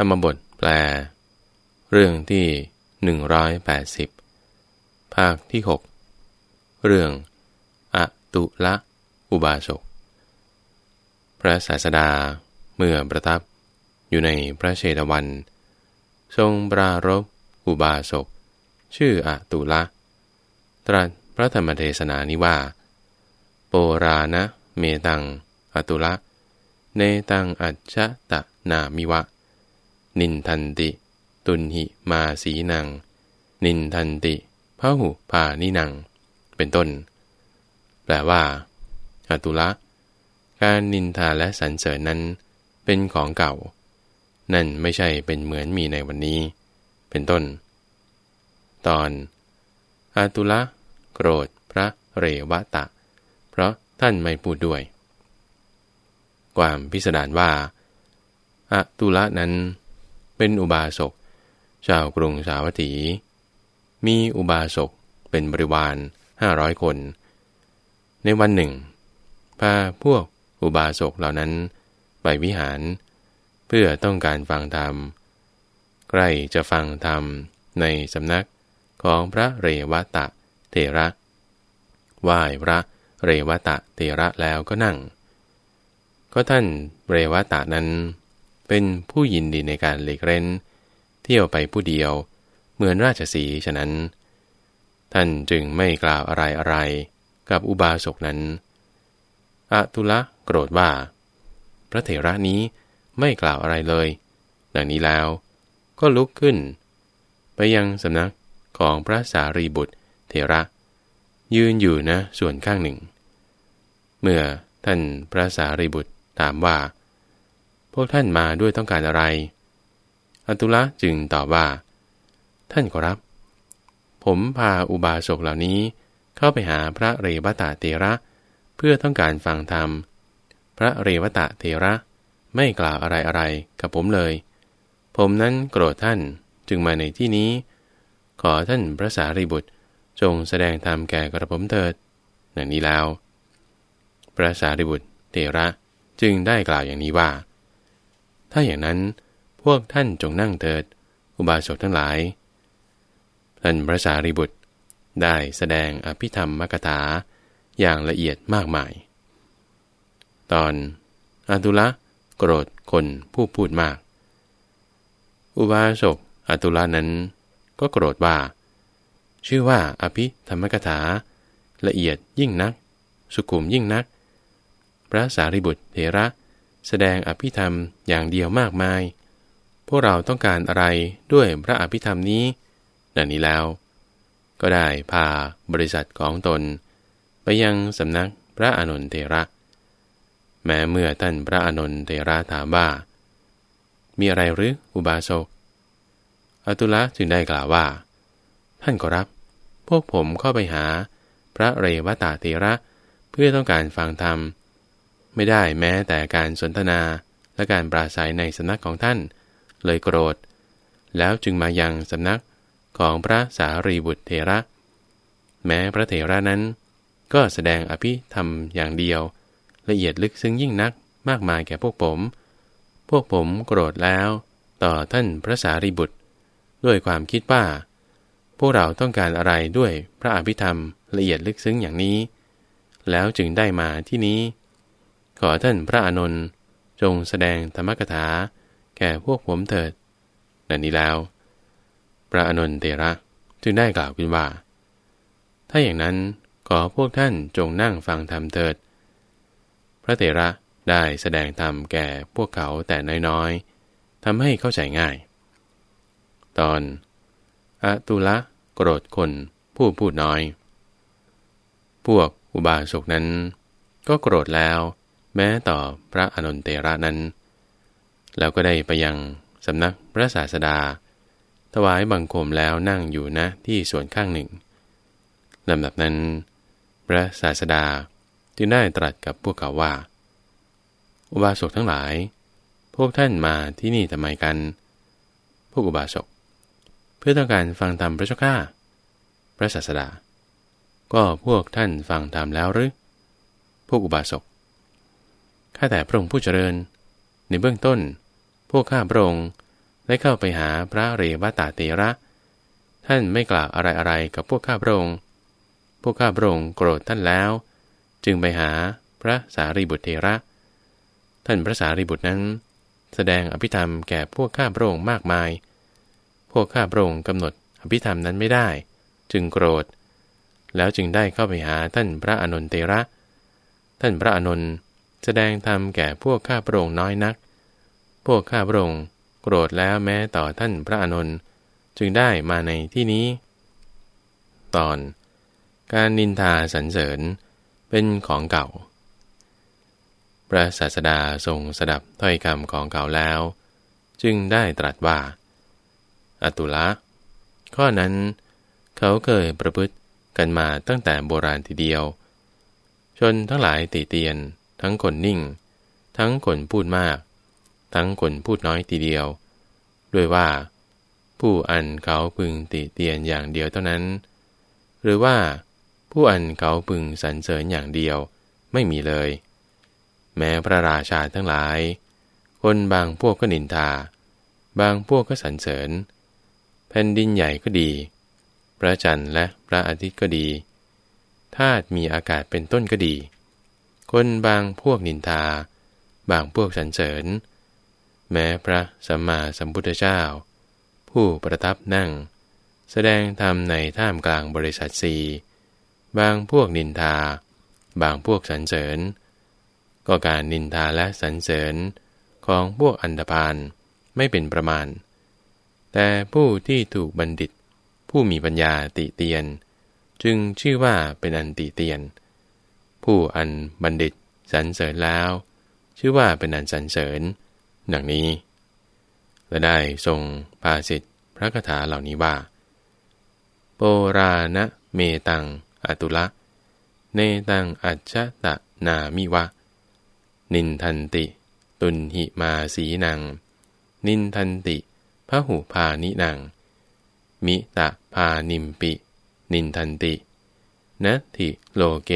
ธรรมบทแปล เรื่องที่ 180 ภาคที่ 6 เรื่องอตุละอุบาสก พระศาสดาเมื่อประทับอยู่ในพระเชตวัน ทรงปรารบอุบาสก ชื่ออตุละ ตรัสพระธรรมเทศนานิว่า โปรานะเมตังอตุละ เนตังอัจฉตะนามิวะ นินทันติ ตุนหิมาสีนัง นินทันติพระหุพานินัง เป็นต้น แปลว่าอตุละ การนินทาและสรรเสริญนั้น เป็นของเก่า นั่นไม่ใช่เป็นเหมือนมีในวันนี้ เป็นต้น ตอนอาตุละโกรธพระเรวตะ เพราะท่านไม่พูดด้วย ความพิสดารว่าอาตุละนั้น เป็นอุบาสกชาวกรุงสาวัตถี มีอุบาสกเป็นบริวารห้าร้อยคน ในวันหนึ่ง พาพวกอุบาสกเหล่านั้นไปวิหาร เพื่อต้องการฟังธรรม ใกล้จะฟังธรรมในสำนักของพระเรวตะเทระไหว้พระเรวตะเทระแล้วก็นั่ง ก็ท่านเรวตะนั้น เป็นผู้ยินดีในการเล็กเร้น เที่ยวไปผู้เดียว เหมือนราชสีฉะนั้น ท่านจึงไม่กล่าวอะไรอะไรกับอุบาสกนั้นอะตุละโกรธว่า พระเถระนี้ไม่กล่าวอะไรเลย ดังนี้แล้ว ก็ลุกขึ้น ไปยังสำนักของพระสารีบุตรเถระ ยืนอยู่นะส่วนข้างหนึ่ง เมื่อท่านพระสารีบุตรถามว่า พวกท่านมาด้วยต้องการอะไรอตุละจึงตอบว่า ท่านขอรับ ผมพาอุบาสกเหล่านี้เข้าไปหาพระเรวตะเตระ เพื่อต้องการฟังธรรม พระเรวตะเทระไม่กล่าวอะไรอะไรกับผมเลย ผมนั้นโกรธท่านจึงมาในที่นี้ ขอท่านพระสารีบุตรจงแสดงธรรมแก่กระผมเถิดอย่างนี้แล้ว พระสารีบุตรเทระจึงได้กล่าวอย่างนี้ว่า ถ้าอย่างนั้นพวกท่านจงนั่งเถิด อุบาสกทั้งหลาย ท่านพระสารีบุตรได้แสดงอภิธรรมมกถาอย่างละเอียดมากมาย ตอนอาตุละโกรธคนผู้พูดมาก อุบาสกอาตุละนั้น ก็โกรธว่า ชื่อว่าอภิธรรมกถา ละเอียดยิ่งนัก สุขุมยิ่งนัก พระสารีบุตรเถระ แสดงอภิธรรมอย่างเดียวมากมาย พวกเราต้องการอะไรด้วยพระอภิธรรมนี้ดังนี้แล้ว ก็ได้พาบริษัทของตน ไปยังสำนักพระอนุนเทระ แม้เมื่อท่านพระอนุนเทระถามว่า มีอะไรหรืออุบาสกอตุละจึงได้กล่าวว่า ท่านก็รับ พวกผมเข้าไปหาพระเรวตาเทระเพื่อต้องการฟังธรรม ไม่ได้แม้แต่การสนทนาและการปราศัยในสำนักของท่าน เลยโกรธ แล้วจึงมายังสำนักของพระสารีบุตรเถระ แม้พระเถระนั้น ก็แสดงอภิธรรมอย่างเดียว ละเอียดลึกซึ้งยิ่งนักมากมายแก่พวกผม พวกผมโกรธแล้ว ต่อท่านพระสารีบุตร ด้วยความคิดว่า พวกเราต้องการอะไรด้วยพระอภิธรรมละเอียดลึกซึ้งอย่างนี้ แล้วจึงได้มาที่นี้ ขอท่านพระอานนท์จงแสดงธรรมกถา แก่พวกผมเถิดดังนี้แล้ว พระอานนท์เตระจึงได้กล่าวขึ้นว่า ถ้าอย่างนั้นขอพวกท่านจงนั่งฟังธรรมเถิด พระเตระได้แสดงธรรมแก่พวกเขาแต่น้อยๆทำให้เข้าใจง่าย ตอนอตุละโกรธคนผู้พูดน้อย พวกอุบาสกนั้น ก็โกรธแล้ว แม้ต่อพระอนุนเตระนั้น แล้วก็ได้ไปยังสำนักพระศาสดา ถวายบังคมแล้วนั่งอยู่นะที่ส่วนข้างหนึ่งลำดับนั้น พระศาสดาจึงได้ตรัสกับพวกเขาว่า อุบาสกทั้งหลาย พวกท่านมาที่นี่ทำไมกัน พวกอุบาสก เพื่อต้องการฟังธรรมพระเจ้าข้าพระศาสดา ก็พวกท่านฟังธรรมแล้วหรือ พวกอุบาสก ข้าแต่พระองค์ผู้เจริญ ในเบื้องต้น พวกข้าพระองค์ได้เข้าไปหาพระเรวตาเตระ ท่านไม่กล่าวอะไรอะไรกับพวกข้าพระองค์ พวกข้าพระองค์โกรธท่านแล้ว จึงไปหาพระสารีบุตรเทระ ท่านพระสารีบุตรนั้น แสดงอภิธรรมแก่พวกข้าพระองค์มากมาย พวกข้าพระองค์กำหนดอภิธรรมนั้นไม่ได้ จึงโกรธ แล้วจึงได้เข้าไปหาท่านพระอนุนเตระ ท่านพระอนุน แสดงธรรมแก่พวกข้าพระองค์น้อยนัก พวกข้าพระองค์โกรธแล้วแม้ต่อท่านพระอนุนจึงได้มาในที่นี้ ตอน การนินทาสรรเสริญเป็นของเก่า พระศาสดาทรงสดับถ้อยคำของเก่าแล้ว จึงได้ตรัสว่า อตุละ ข้อนั้น เขาเคยประพฤติกันมาตั้งแต่โบราณทีเดียว ชนทั้งหลายติเตียน ทั้งคนนิ่ง ทั้งคนพูดมาก ทั้งคนพูดน้อยทีเดียว ด้วยว่า ผู้อันเขาพึงติเตียนอย่างเดียวเท่านั้น หรือว่า ผู้อันเขาพึงสรรเสริญอย่างเดียวไม่มีเลย แม้พระราชาทั้งหลาย คนบางพวกก็นินทา บางพวกก็สรรเสริญ แผ่นดินใหญ่ก็ดี พระจันทร์และพระอาทิตย์ก็ดีธาตุมีอากาศเป็นต้นก็ดี คนบางพวกนินทา บางพวกสรรเสริญ แม้พระสัมมาสัมพุทธเจ้า ผู้ประทับนั่ง แสดงธรรมในท่ามกลางบริษัทสีบางพวกนินทา บางพวกสรรเสริญ ก็การนินทาและสรรเสริญของพวกอันดพานไม่เป็นประมาณ แต่ผู้ที่ถูกบัณฑิต ผู้มีปัญญาติเตียน จึงชื่อว่าเป็นอันติเตียน ผู้อันบัณฑิตสรรเสริญแล้ว ชื่อว่าเป็นอันสรรเสริญ ดังนี้ และได้ทรงภาสิทธิพระคาถาเหล่านี้ว่า โปราณเมตังอตุละ เนตังอัจฉตะนามิวะ นินทันติ ตุนหิมาสีนัง นินทันติพระหูพานินัง มิตะพานิมปิ นินทันตินัติโลเก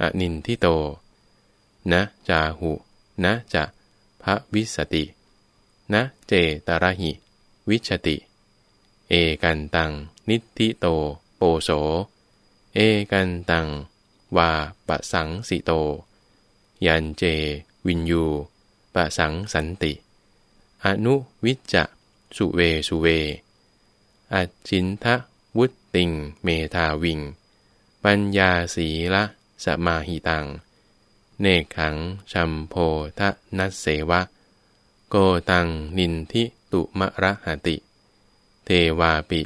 อนินทิโต นะจาหุ นะจะ ภะวิสสะติ นะเจตะระหิ วิชชะติ เอกันตัง นินทิโต โปโส เอกันตัง วาปะสังสิโต ยัญเจ วิญญูปะสังสันติ อะนุวิจจะสุเวสุเว อัจฉิททะวุตติง เมธาวิง ปัญญาสีละ สมาหิตัง เนขังชัมโพทะนัสเสวะ โกตังนินทิตุมะระหติ เทวาปิ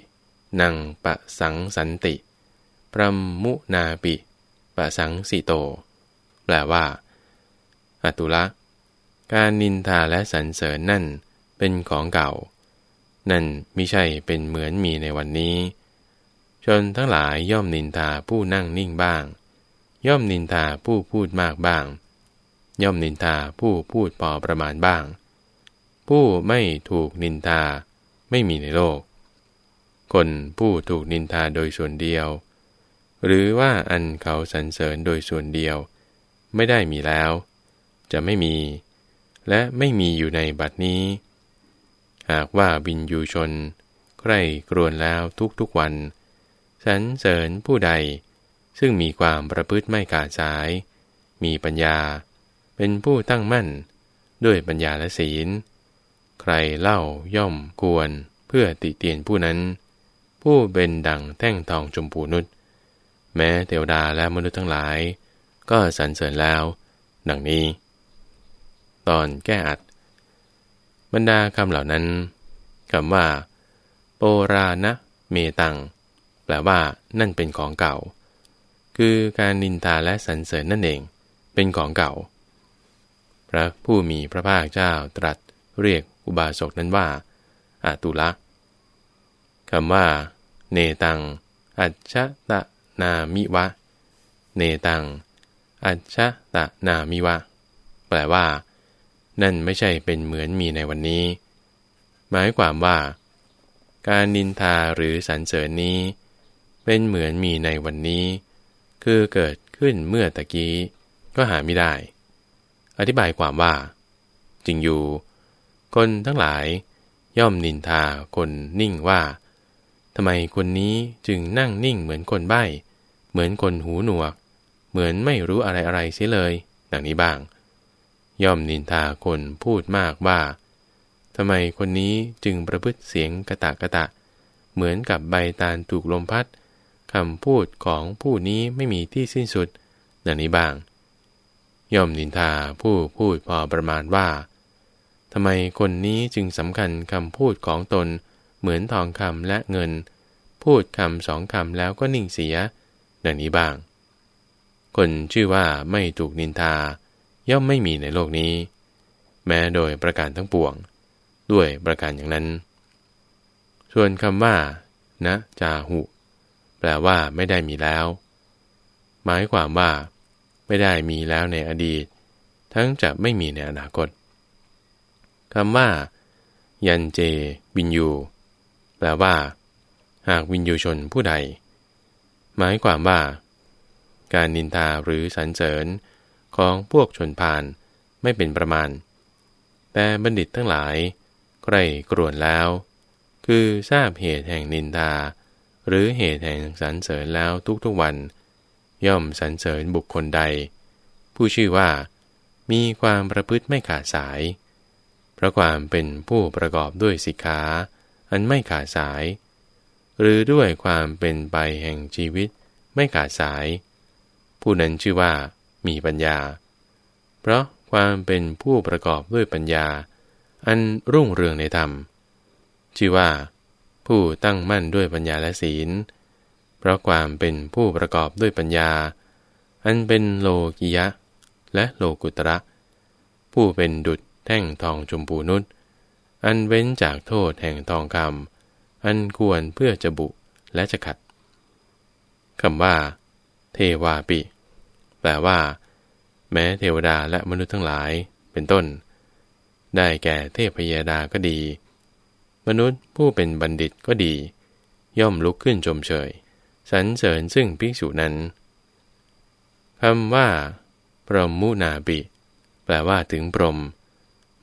นังปะสังสันติ พรมมุนาปิปะสังสิโต แปลว่า อตุละ การนินทาและสรรเสริญนั่นเป็นของเก่า นั่นไม่ใช่เป็นเหมือนมีในวันนี้จนทั้งหลายย่อมนินทาผู้นั่งนิ่งบ้าง ย่อมนินทาผู้พูดมากบ้าง ย่อมนินทาผู้พูดพอประมาณบ้าง ผู้ไม่ถูกนินทาไม่มีในโลก คนผู้ถูกนินทาโดยส่วนเดียว หรือว่าอันเขาสรรเสริญโดยส่วนเดียว ไม่ได้มีแล้ว จะไม่มี และไม่มีอยู่ในบัดนี้ หากว่าบินยูชน ใครกรวนแล้วทุกๆวัน สรรเสริญผู้ใด ซึ่งมีความประพฤติไม่ขาดสาย มีปัญญา เป็นผู้ตั้งมั่น ด้วยปัญญาและศีล ใครเล่าย่อมควรเพื่อติเตียนผู้นั้น ผู้เป็นดังแท่งทองชมพูนุษแม้เทวดาและมนุษย์ทั้งหลาย ก็สรรเสริญแล้ว ดังนี้ ตอนแก้อัด บรรดาคำเหล่านั้นคำว่า โปราณเมตัง แปลว่านั่นเป็นของเก่า คือการนินทาและสรรเสริญนั่นเอง เป็นของเก่า พระผู้มีพระภาคเจ้าตรัสเรียกอุบาสกนั้นว่าอาตุละคำว่า เนตัง อัจฉตะนามิวะ เนตัง อัจฉตะนามิวะ แปลว่า นั่นไม่ใช่เป็นเหมือนมีในวันนี้ หมายความว่า การนินทาหรือสรรเสริญนี้ เป็นเหมือนมีในวันนี้ คือเกิดขึ้นเมื่อตะกี้ก็หาไม่ได้ อธิบายความว่า จริงอยู่ คนทั้งหลายย่อมนินทาคนนิ่งว่าทำไมคนนี้จึงนั่งนิ่งเหมือนคนใบ้ เหมือนคนหูหนวก เหมือนไม่รู้อะไรอะไรเสียเลย ดังนี้บ้าง ย่อมนินทาคนพูดมากว่าทำไมคนนี้จึงประพฤติเสียงกะตะกะตะ เหมือนกับใบตาลถูกลมพัด คำพูดของผู้นี้ไม่มีที่สิ้นสุดดังนี้บ้าง ย่อมนินทาผู้พูดพอประมาณว่าทำไมคนนี้จึงสำคัญคำพูดของตนเหมือนทองคำและเงิน พูดคำสองคำแล้วก็นิ่งเสีย ดังนี้บ้าง คนชื่อว่าไม่ถูกนินทา ย่อมไม่มีในโลกนี้ แม้โดยประการทั้งปวง ด้วยประการอย่างนั้น ส่วนคำว่านะจาหุ แปลว่าไม่ได้มีแล้ว หมายความว่า ไม่ได้มีแล้วในอดีต ทั้งจะไม่มีในอนาคตคำว่า ยันเจวินยูแปลว่า หากวินยูชนผู้ใด หมายความว่า การนินทาหรือสรรเสริญของพวกชนพานไม่เป็นประมาณ แต่บัณฑิตทั้งหลาย ใกล้กรวนแล้ว คือทราบเหตุแห่งนินทา หรือเหตุแห่งสรรเสริญแล้วทุกๆวัน ย่อมสรรเสริญบุคคลใด ผู้ชื่อว่า มีความประพฤติไม่ขาดสาย เพราะความเป็นผู้ประกอบด้วยสิกขาอันไม่ขาดสาย หรือด้วยความเป็นไปแห่งชีวิตไม่ขาดสาย ผู้นั้นชื่อว่า มีปัญญา เพราะความเป็นผู้ประกอบด้วยปัญญา อันรุ่งเรืองในธรรม ชื่อว่า ผู้ตั้งมั่นด้วยปัญญาและศีล เพราะความเป็นผู้ประกอบด้วยปัญญา อันเป็นโลกิยะ และโลกุตระ ผู้เป็นดุจแท่งทองชมพูนุษอันเว้นจากโทษแห่งทองคำอันควรเพื่อจะบุและจะขัดคำว่า เทวาปิแปลว่า แม้เทวดาและมนุษย์ทั้งหลาย เป็นต้น ได้แก่เทพยดาก็ดี มนุษย์ผู้เป็นบัณฑิตก็ดี ย่อมลุกขึ้นชมเชยสรรเสริญซึ่งภิกษุนั้นคำว่าปรมมุนาปิแปลว่าถึงปรหม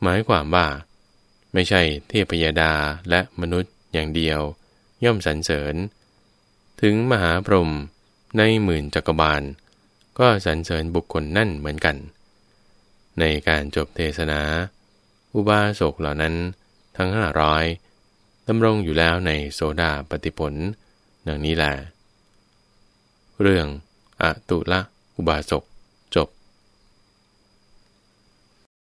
หมายความว่า ไม่ใช่เทพยดาและมนุษย์อย่างเดียว ย่อมสรรเสริญ ถึงมหาพรหมในหมื่นจักรบาล ก็สรรเสริญบุคคลนั่นเหมือนกัน ในการจบเทศนา อุบาสกเหล่านั้นทั้งห้าร้อย ดำรงอยู่แล้วในโสดาปฏิผลดังนี้แหละเรื่องอตุละอุบาสก